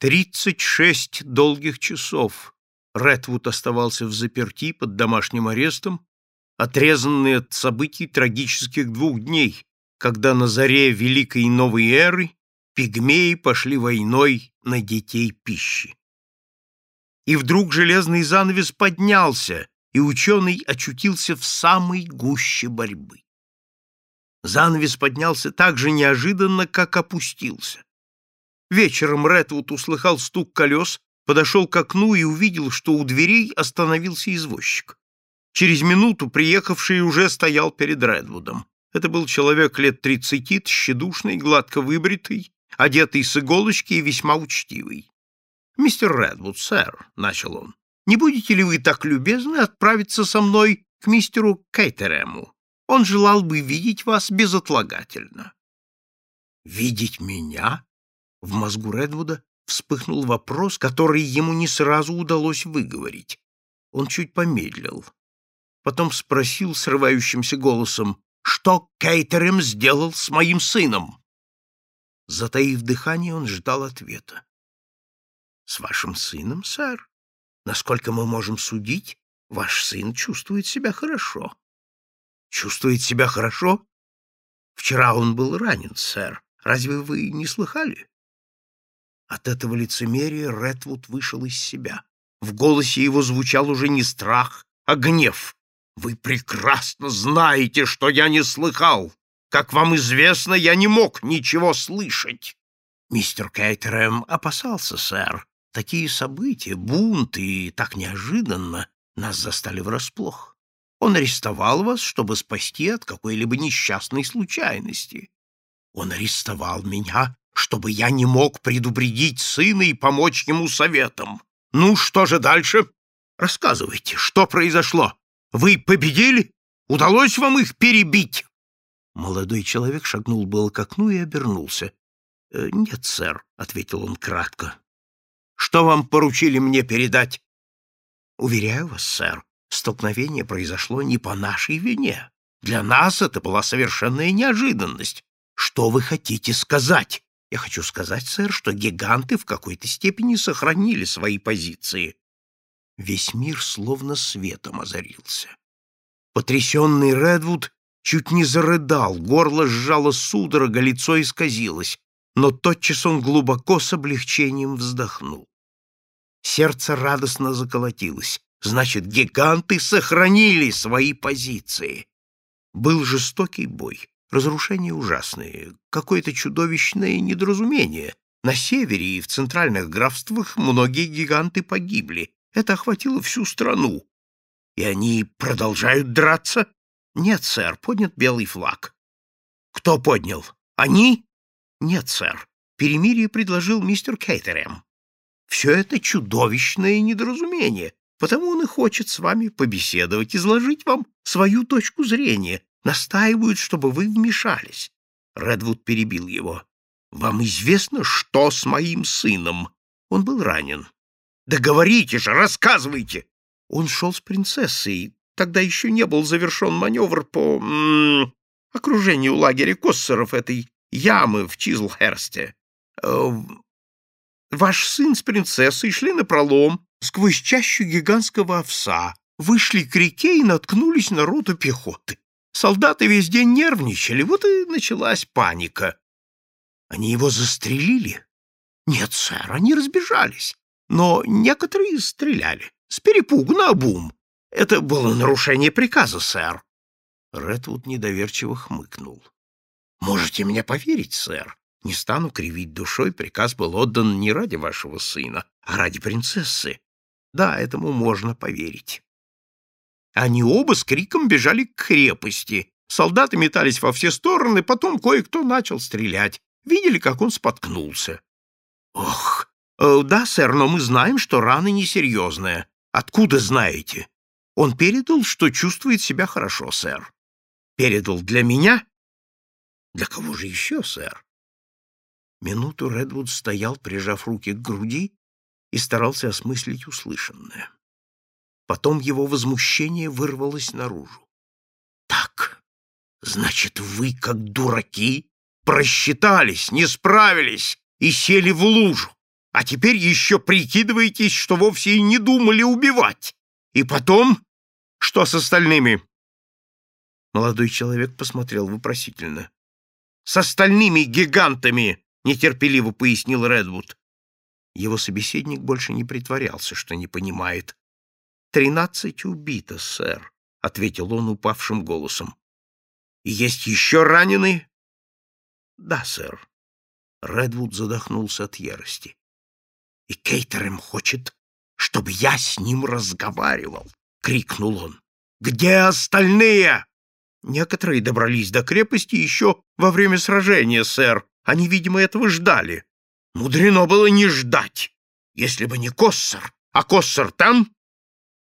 Тридцать шесть долгих часов Редвуд оставался в заперти под домашним арестом, отрезанный от событий трагических двух дней, когда на заре Великой Новой Эры пигмеи пошли войной на детей пищи. И вдруг железный занавес поднялся, и ученый очутился в самой гуще борьбы. Занавес поднялся так же неожиданно, как опустился. Вечером Редвуд услыхал стук колес, подошел к окну и увидел, что у дверей остановился извозчик. Через минуту приехавший уже стоял перед Редвудом. Это был человек лет тридцати, тщедушный, гладко выбритый, одетый с иголочки и весьма учтивый. «Мистер Редвуд, сэр», — начал он, — «не будете ли вы так любезны отправиться со мной к мистеру Кейтерему? Он желал бы видеть вас безотлагательно». «Видеть меня?» В мозгу Редвуда вспыхнул вопрос, который ему не сразу удалось выговорить. Он чуть помедлил. Потом спросил срывающимся голосом, что Кейтерем сделал с моим сыном. Затаив дыхание, он ждал ответа. — С вашим сыном, сэр? Насколько мы можем судить, ваш сын чувствует себя хорошо. — Чувствует себя хорошо? Вчера он был ранен, сэр. Разве вы не слыхали? От этого лицемерия Редвуд вышел из себя. В голосе его звучал уже не страх, а гнев. «Вы прекрасно знаете, что я не слыхал. Как вам известно, я не мог ничего слышать». Мистер Кейтерем опасался, сэр. Такие события, бунты, так неожиданно нас застали врасплох. Он арестовал вас, чтобы спасти от какой-либо несчастной случайности. Он арестовал меня, чтобы я не мог предупредить сына и помочь ему советом. Ну, что же дальше? Рассказывайте, что произошло? Вы победили? Удалось вам их перебить?» Молодой человек шагнул было к окну и обернулся. «Э, «Нет, сэр», — ответил он кратко. «Что вам поручили мне передать?» «Уверяю вас, сэр, столкновение произошло не по нашей вине. Для нас это была совершенная неожиданность. Что вы хотите сказать?» Я хочу сказать, сэр, что гиганты в какой-то степени сохранили свои позиции. Весь мир словно светом озарился. Потрясенный Редвуд чуть не зарыдал, горло сжало судорога, лицо исказилось, но тотчас он глубоко с облегчением вздохнул. Сердце радостно заколотилось. Значит, гиганты сохранили свои позиции. Был жестокий бой. Разрушения ужасные, какое-то чудовищное недоразумение. На севере и в центральных графствах многие гиганты погибли. Это охватило всю страну. И они продолжают драться? Нет, сэр, поднят белый флаг. Кто поднял? Они? Нет, сэр. Перемирие предложил мистер Кейтерем. Все это чудовищное недоразумение, потому он и хочет с вами побеседовать, изложить вам свою точку зрения, настаивают, чтобы вы вмешались. Редвуд перебил его. Вам известно, что с моим сыном? Он был ранен. Да говорите же, рассказывайте. Он шел с принцессой. Тогда еще не был завершен маневр по м -м, окружению лагеря Коссеров этой ямы в Чизлхерсте. Э, ваш сын с принцессой шли на пролом сквозь чащу гигантского овса, вышли к реке и наткнулись на роту пехоты. Солдаты весь день нервничали, вот и началась паника. Они его застрелили? Нет, сэр, они разбежались. Но некоторые стреляли. С перепугу на обум. Это было нарушение приказа, сэр. Редвуд недоверчиво хмыкнул. Можете мне поверить, сэр. Не стану кривить душой, приказ был отдан не ради вашего сына, а ради принцессы. Да, этому можно поверить. Они оба с криком бежали к крепости. Солдаты метались во все стороны, потом кое-кто начал стрелять. Видели, как он споткнулся. Ох, э, да, сэр, но мы знаем, что рана несерьезная. Откуда знаете? Он передал, что чувствует себя хорошо, сэр. Передал для меня? Для кого же еще, сэр? Минуту Редвуд стоял, прижав руки к груди, и старался осмыслить услышанное. Потом его возмущение вырвалось наружу. «Так, значит, вы, как дураки, просчитались, не справились и сели в лужу. А теперь еще прикидываетесь, что вовсе и не думали убивать. И потом, что с остальными?» Молодой человек посмотрел вопросительно. «С остальными гигантами!» — нетерпеливо пояснил Редвуд. Его собеседник больше не притворялся, что не понимает. «Тринадцать убито, сэр», — ответил он упавшим голосом. «И есть еще раненые?» «Да, сэр». Редвуд задохнулся от ярости. «И Кейтерем хочет, чтобы я с ним разговаривал!» — крикнул он. «Где остальные?» «Некоторые добрались до крепости еще во время сражения, сэр. Они, видимо, этого ждали. Мудрено было не ждать. Если бы не Коссор. А Коссор там?»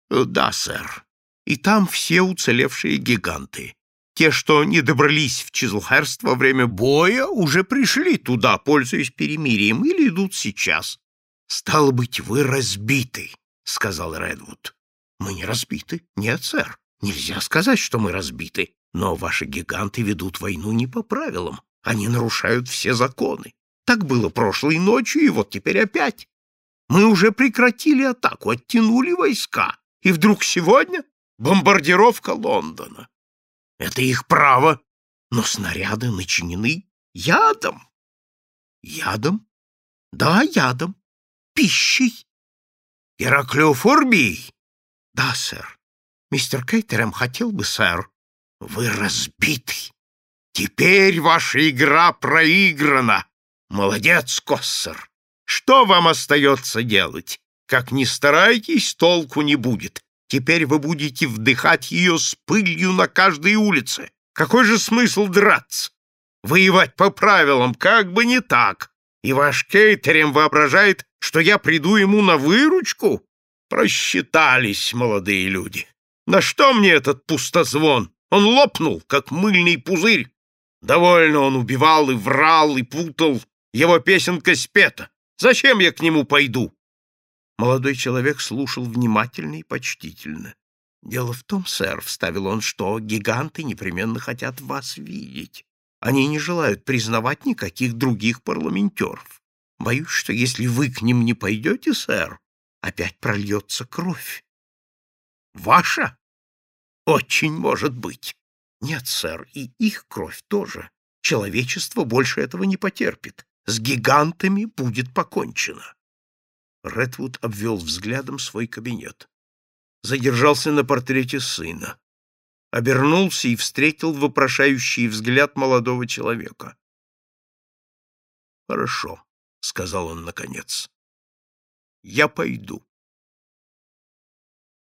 «Да, сэр. И там все уцелевшие гиганты. Те, что не добрались в Чизлхерст во время боя, уже пришли туда, пользуясь перемирием, или идут сейчас. «Стало быть, вы разбиты», — сказал Редвуд. «Мы не разбиты. Нет, сэр. Нельзя сказать, что мы разбиты. Но ваши гиганты ведут войну не по правилам. Они нарушают все законы. Так было прошлой ночью, и вот теперь опять. Мы уже прекратили атаку, оттянули войска. И вдруг сегодня бомбардировка Лондона. Это их право, но снаряды начинены ядом. Ядом? Да, ядом пищей. Гераклеофорбией? Да, сэр. Мистер Кейтерем хотел бы, сэр. Вы разбитый. Теперь ваша игра проиграна. Молодец, Коссер. Что вам остается делать? Как ни старайтесь, толку не будет. Теперь вы будете вдыхать ее с пылью на каждой улице. Какой же смысл драться? Воевать по правилам, как бы не так. И ваш Кейтерем воображает, что я приду ему на выручку? Просчитались, молодые люди. На что мне этот пустозвон? Он лопнул, как мыльный пузырь. Довольно он убивал и врал, и путал. Его песенка спета. Зачем я к нему пойду? Молодой человек слушал внимательно и почтительно. «Дело в том, сэр, — вставил он, — что гиганты непременно хотят вас видеть. Они не желают признавать никаких других парламентеров. Боюсь, что если вы к ним не пойдете, сэр, опять прольется кровь. Ваша? Очень может быть. Нет, сэр, и их кровь тоже. Человечество больше этого не потерпит. С гигантами будет покончено. Редвуд обвел взглядом свой кабинет. Задержался на портрете сына. Обернулся и встретил вопрошающий взгляд молодого человека. «Хорошо», — сказал он наконец. «Я пойду».